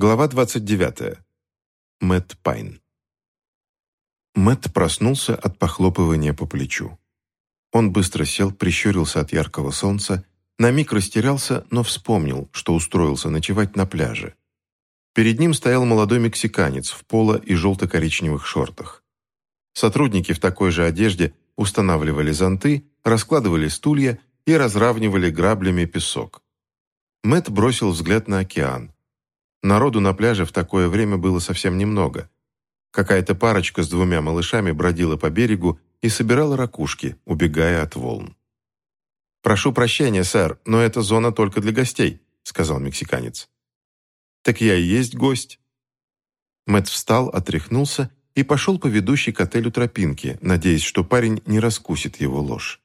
Глава 29. Мэтт Пайн. Мэтт проснулся от похлопывания по плечу. Он быстро сел, прищурился от яркого солнца, на миг растерялся, но вспомнил, что устроился ночевать на пляже. Перед ним стоял молодой мексиканец в поло и желто-коричневых шортах. Сотрудники в такой же одежде устанавливали зонты, раскладывали стулья и разравнивали граблями песок. Мэтт бросил взгляд на океан. Народу на пляже в такое время было совсем немного. Какая-то парочка с двумя малышами бродила по берегу и собирала ракушки, убегая от волн. «Прошу прощения, сэр, но эта зона только для гостей», — сказал мексиканец. «Так я и есть гость». Мэтт встал, отряхнулся и пошел по ведущей к отелю тропинке, надеясь, что парень не раскусит его ложь.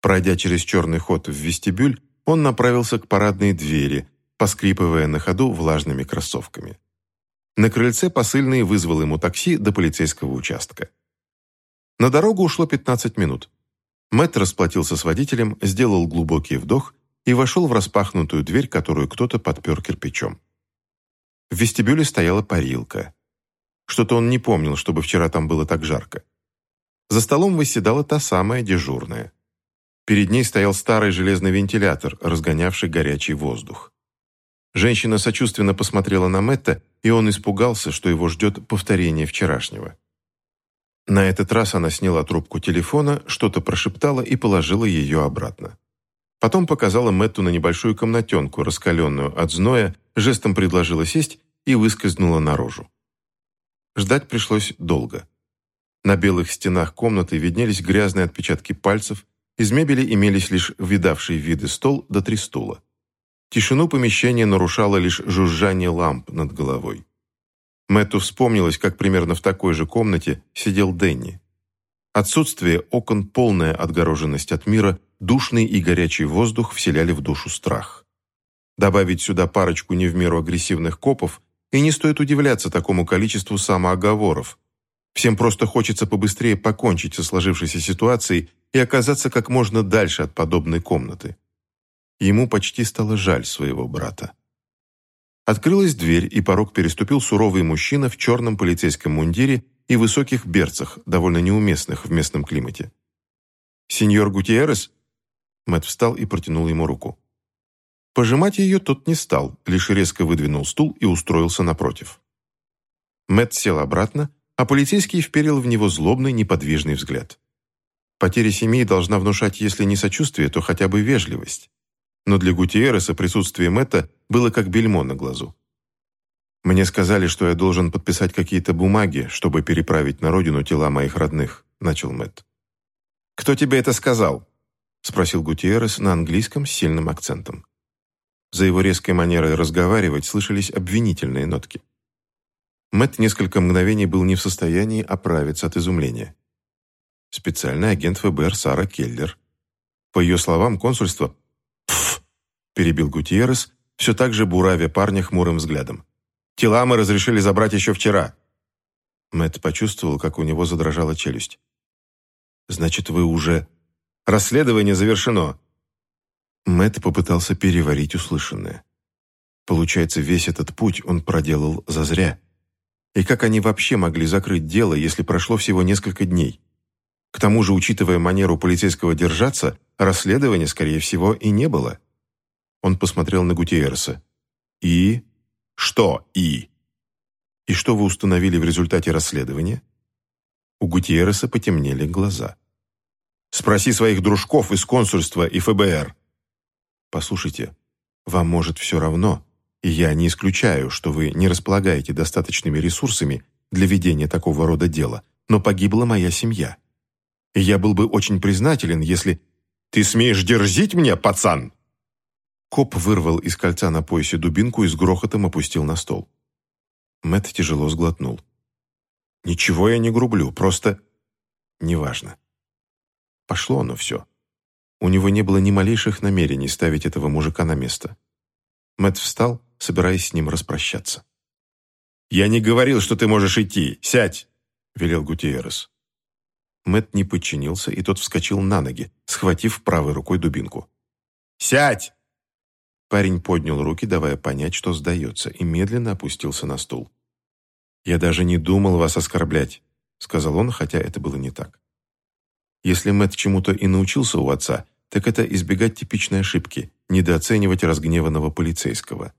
Пройдя через черный ход в вестибюль, он направился к парадной двери, поскрипывая на ходу влажными кроссовками. На крыльце посыльный вызвал ему такси до полицейского участка. На дорогу ушло 15 минут. Мэтт расплатился с водителем, сделал глубокий вдох и вошел в распахнутую дверь, которую кто-то подпер кирпичом. В вестибюле стояла парилка. Что-то он не помнил, чтобы вчера там было так жарко. За столом восседала та самая дежурная. Перед ней стоял старый железный вентилятор, разгонявший горячий воздух. Женщина сочувственно посмотрела на Мэтта, и он испугался, что его ждет повторение вчерашнего. На этот раз она сняла трубку телефона, что-то прошептала и положила ее обратно. Потом показала Мэтту на небольшую комнатенку, раскаленную от зноя, жестом предложила сесть и выскользнула наружу. Ждать пришлось долго. На белых стенах комнаты виднелись грязные отпечатки пальцев, из мебели имелись лишь видавшие виды стол до да три стула. Тишину помещения нарушало лишь жужжание ламп над головой. Мэтту вспомнилось, как примерно в такой же комнате сидел Дэнни. Отсутствие окон, полная отгороженность от мира, душный и горячий воздух вселяли в душу страх. Добавить сюда парочку не в меру агрессивных копов, и не стоит удивляться такому количеству самооговоров. Всем просто хочется побыстрее покончить со сложившейся ситуацией и оказаться как можно дальше от подобной комнаты. Ему почти стало жаль своего брата. Открылась дверь, и порог переступил суровый мужчина в черном полицейском мундире и высоких берцах, довольно неуместных в местном климате. «Сеньор Гутиерес?» Мэтт встал и протянул ему руку. Пожимать ее тот не стал, лишь резко выдвинул стул и устроился напротив. Мэтт сел обратно, а полицейский вперил в него злобный, неподвижный взгляд. Потеря семьи должна внушать, если не сочувствие, то хотя бы вежливость. Но для Гутиереса присутствие Мэтта было как бельмо на глазу. «Мне сказали, что я должен подписать какие-то бумаги, чтобы переправить на родину тела моих родных», — начал Мэтт. «Кто тебе это сказал?» — спросил Гутиерес на английском с сильным акцентом. За его резкой манерой разговаривать слышались обвинительные нотки. Мэтт несколько мгновений был не в состоянии оправиться от изумления специальный агент ФБР Сара Келлер. По ее словам, консульство перебил Гутьеррес, все так же буравя парня хмурым взглядом. «Тела мы разрешили забрать еще вчера». Мэтт почувствовал, как у него задрожала челюсть. «Значит, вы уже...» «Расследование завершено». Мэтт попытался переварить услышанное. Получается, весь этот путь он проделал зазря. И как они вообще могли закрыть дело, если прошло всего несколько дней? К тому же, учитывая манеру полицейского держаться, расследования, скорее всего, и не было. Он посмотрел на Гутиерреса. «И? Что «и»?» «И что вы установили в результате расследования?» У Гутиерреса потемнели глаза. «Спроси своих дружков из консульства и ФБР». «Послушайте, вам может все равно, и я не исключаю, что вы не располагаете достаточными ресурсами для ведения такого рода дела, но погибла моя семья и я был бы очень признателен, если... Ты смеешь дерзить мне, пацан?» Коп вырвал из кольца на поясе дубинку и с грохотом опустил на стол. Мэтт тяжело сглотнул. «Ничего я не грублю, просто... неважно». Пошло оно все. У него не было ни малейших намерений ставить этого мужика на место. Мэтт встал, собираясь с ним распрощаться. «Я не говорил, что ты можешь идти. Сядь!» — велел Гутиеррес. Мэт не подчинился, и тот вскочил на ноги, схватив правой рукой дубинку. «Сядь!» Парень поднял руки, давая понять, что сдается, и медленно опустился на стул. «Я даже не думал вас оскорблять», — сказал он, хотя это было не так. Если Мэтт чему-то и научился у отца, так это избегать типичной ошибки, недооценивать разгневанного полицейского.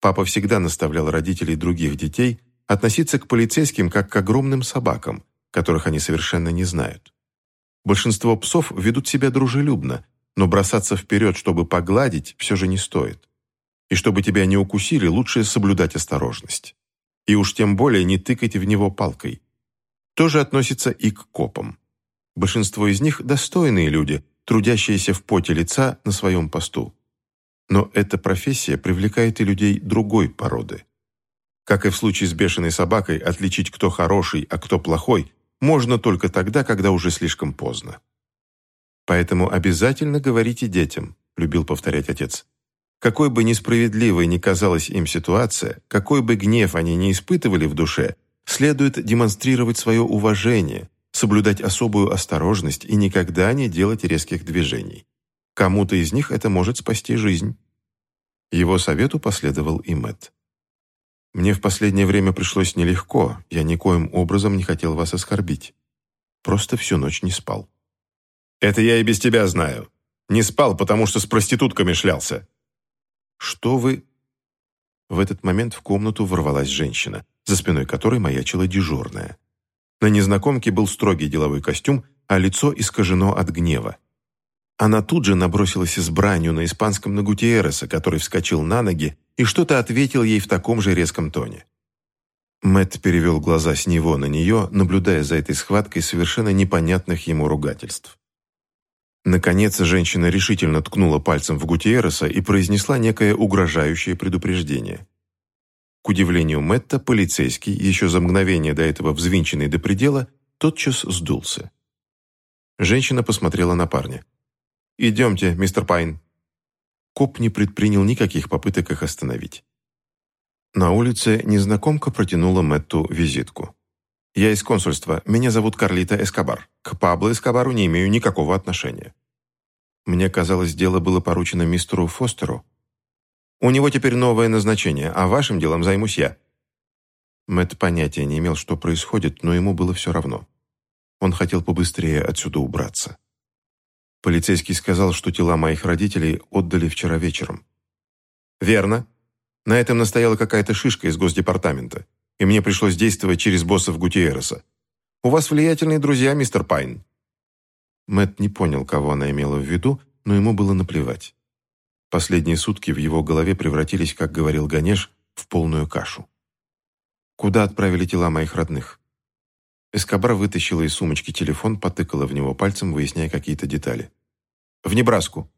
Папа всегда наставлял родителей других детей относиться к полицейским как к огромным собакам, которых они совершенно не знают. Большинство псов ведут себя дружелюбно, но бросаться вперед, чтобы погладить, все же не стоит. И чтобы тебя не укусили, лучше соблюдать осторожность. И уж тем более не тыкать в него палкой. То же относится и к копам. Большинство из них достойные люди, трудящиеся в поте лица на своем посту. Но эта профессия привлекает и людей другой породы. Как и в случае с бешеной собакой, отличить, кто хороший, а кто плохой, можно только тогда, когда уже слишком поздно. Поэтому обязательно говорите детям, любил повторять отец. Какой бы несправедливой ни казалась им ситуация, какой бы гнев они ни испытывали в душе, следует демонстрировать свое уважение, соблюдать особую осторожность и никогда не делать резких движений. Кому-то из них это может спасти жизнь. Его совету последовал и Мэтт. «Мне в последнее время пришлось нелегко, я никоим образом не хотел вас оскорбить. Просто всю ночь не спал». «Это я и без тебя знаю. Не спал, потому что с проститутками шлялся». «Что вы...» В этот момент в комнату ворвалась женщина, за спиной которой маячила дежурная. На незнакомке был строгий деловой костюм, а лицо искажено от гнева. Она тут же набросилась с бранью на испанском на Гутиереса, который вскочил на ноги и что-то ответил ей в таком же резком тоне. Мэтт перевел глаза с него на нее, наблюдая за этой схваткой совершенно непонятных ему ругательств. Наконец, женщина решительно ткнула пальцем в Гутиереса и произнесла некое угрожающее предупреждение. К удивлению Мэтта, полицейский, еще за мгновение до этого взвинченный до предела, тотчас сдулся. Женщина посмотрела на парня. «Идемте, мистер Пайн». Коп не предпринял никаких попыток их остановить. На улице незнакомка протянула Мэтту визитку. «Я из консульства. Меня зовут Карлита Эскобар. К Пабло Эскобару не имею никакого отношения». Мне казалось, дело было поручено мистеру Фостеру, у него теперь новое назначение, а вашим делом займусь я». Мэтт понятия не имел, что происходит, но ему было все равно. Он хотел побыстрее отсюда убраться. Полицейский сказал, что тела моих родителей отдали вчера вечером. «Верно. На этом настояла какая-то шишка из Госдепартамента, и мне пришлось действовать через боссов Гутиереса. У вас влиятельные друзья, мистер Пайн». Мэтт не понял, кого она имела в виду, но ему было наплевать. Последние сутки в его голове превратились, как говорил Ганеш, в полную кашу. Куда отправили тела моих родных? Эскобар вытащила из сумочки телефон, потыкала в него пальцем, выясняя какие-то детали. «В Небраску!»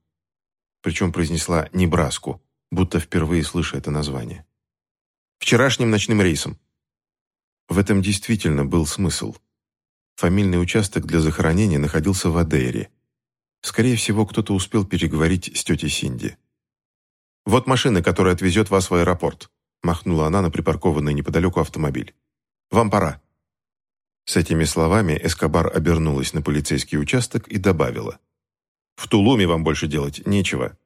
Причем произнесла «Небраску», будто впервые слыша это название. «Вчерашним ночным рейсом». В этом действительно был смысл. Фамильный участок для захоронения находился в Адейре. Скорее всего, кто-то успел переговорить с тетей Синди. «Вот машина, которая отвезет вас в аэропорт», махнула она на припаркованный неподалеку автомобиль. «Вам пора». С этими словами Эскобар обернулась на полицейский участок и добавила. «В Тулуме вам больше делать нечего.